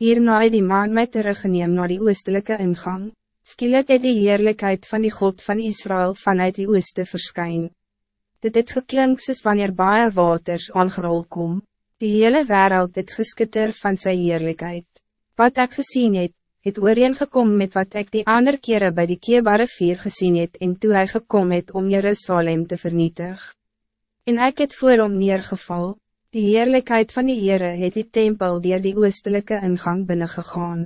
Hierna het die man my teruggeneem naar die oostelijke ingang. Skielik het die heerlijkheid van die God van Israël vanuit die ooste verskyn. Dit het geklink soos wanneer baie waters aangerol kom. Die hele wereld het geskitter van zijn heerlijkheid. Wat ik gezien het, het ooreengekom met wat ik die ander keren bij die keerbare vier gezien het en toe hy gekom het om Jerusalem te vernietigen. En ik het voor hom neergeval. Die heerlijkheid van die Heere het die tempel dier die oostelijke ingang binnengegaan.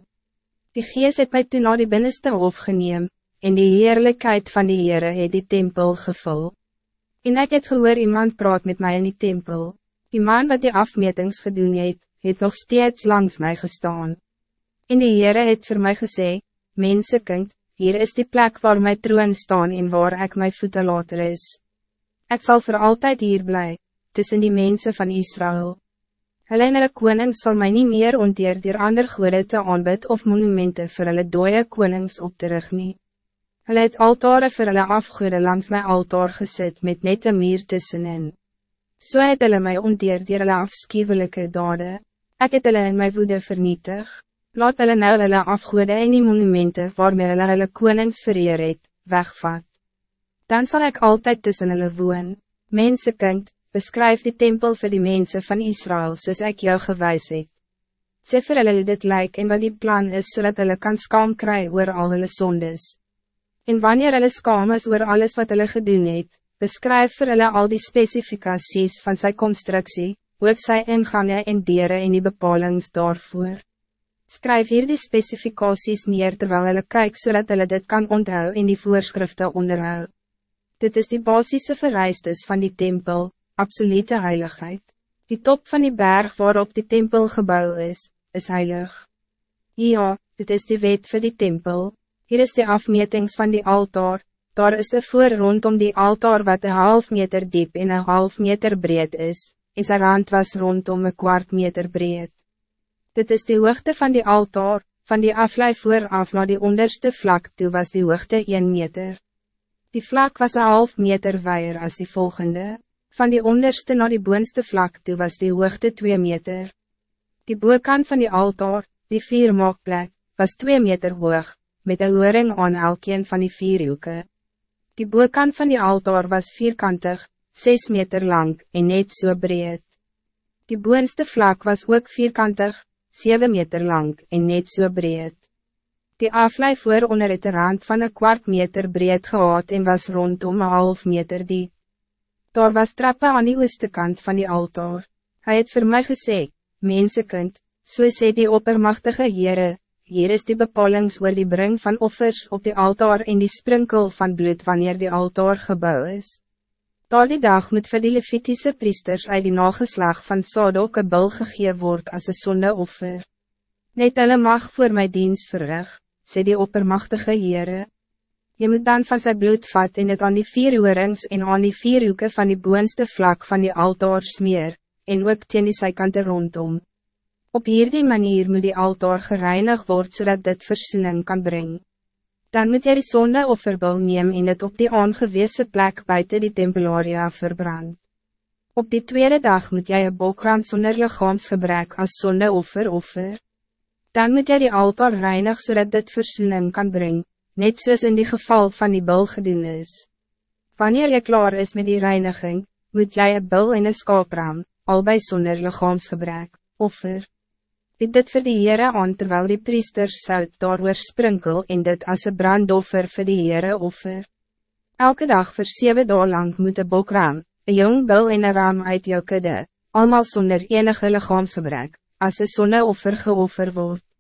Die gees het my toe na die binnenste hof geneem, en die heerlijkheid van die Heere het die tempel gevul. En ik het gehoor iemand praat met mij in die tempel. Die man wat die afmetings gedoen het, het nog steeds langs mij gestaan. En die Heere het voor mij gesê, Mensenkind, hier is die plek waar mijn troon staan en waar ik mijn voeten later is. Ik zal voor altijd hier blijven tussen die mensen van Israël. Hulle en hulle koning sal my nie meer onteer dier ander goede te aanbid of monumenten vir hulle dooie konings op te rig nie. Hulle het altare vir hulle afgoede langs my altaar gezet met net een muur tussenin. So het hulle my onteer dier hulle afskiewelike dade. Ek het hulle in my woede vernietig. Laat hulle nou hulle afgoede en die monumenten waarmee hulle hulle konings vereer het, wegvat. Dan zal ik altijd tussen hulle woon. Mensenkind, Beskrijf die tempel voor die mensen van Israël zoals ik jou gewijs het. Sê vir hulle dit lyk en wat die plan is zodat hulle kan skaam kry oor al hulle sondes. En wanneer hulle skaam is oor alles wat hulle gedoen het, beskryf vir hulle al die specificaties van zijn constructie, ook sy ingange en dieren en die bepalings daarvoor. Skryf hier die specificaties neer terwijl hulle kyk zodat hulle dit kan onthou en die voorschriften onderhou. Dit is die basisse vereistes van die tempel, absolute heiligheid. Die top van die berg waarop die tempel gebouwd is, is heilig. Ja, dit is die wet voor die tempel. Hier is de afmetings van die altaar. Daar is een voor rondom die altaar wat een half meter diep en een half meter breed is, en zijn rand was rondom een kwart meter breed. Dit is de hoogte van die altaar, van die aflei vooraf naar die onderste vlak toe was die hoogte 1 meter. Die vlak was een half meter weier als die volgende. Van die onderste naar die boonste vlak toe was die hoogte 2 meter. Die boekant van die altaar, die vier maakplek, was 2 meter hoog, met een horing aan elkeen van die vier hoeken. Die boekant van die altaar was vierkantig, 6 meter lang en net so breed. Die boonste vlak was ook vierkantig, 7 meter lang en net so breed. Die aflei voor onder het rand van een kwart meter breed gehad en was rondom een half meter diep. Daar was trappen aan die ooste kant van die altaar. Hij het voor mij gesê, Mensenkind, so sê die oppermachtige Heere, hier is die bepalings oor die bring van offers op die altaar en die sprinkel van bloed wanneer die altaar gebouw is. Daar die dag moet vir die Levitische priesters uit die nageslag van Sadok een bil gegee word as een sondeoffer. Net hulle mag voor my diens verrig, sê die oppermachtige Heere. Je moet dan van zijn bloed vat en het aan die vier oorings en aan die vier hoeken van die boonste vlak van die altaar smeer, en ook teen die zijkante rondom. Op hierdie manier moet die altaar gereinig worden zodat dit versoening kan brengen. Dan moet jy die sonde offerbul neem en het op die aangewese plek buiten die tempelaria verbrand. Op die tweede dag moet jy een bokraan sonder lichaamsgebrek as sonde offer offer. Dan moet jy die altaar reinig zodat dit versoening kan brengen net soos in die geval van die bil gedoen is. Wanneer je klaar is met die reiniging, moet jij een bil en een skaapram, albei zonder lichaamsgebrek, offer. Dit dit vir die Heere aan terwyl die priesters sout daar sprinkel en dit as een brandoffer vir die Heere offer. Elke dag voor zeven dagen lang moet een bokram, een jong bil en een ram uit jou kudde, allemaal zonder enige lichaamsgebrek, as een zonneoffer geoffer wordt.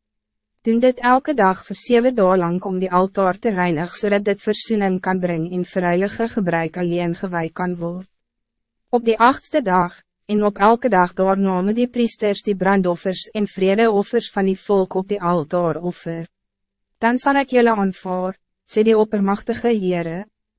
Doen dit elke dag voor zeven dagen lang om die altaar te reinigen, zodat dit verzoening kan brengen in vrijwillige gebruik alleen gewij kan worden. Op die achtste dag, en op elke dag doornamen die priesters die brandoffers en vredeoffers van die volk op die altaar offer. Dan zal ik jullie aanvaar, sê die oppermachtige Heere,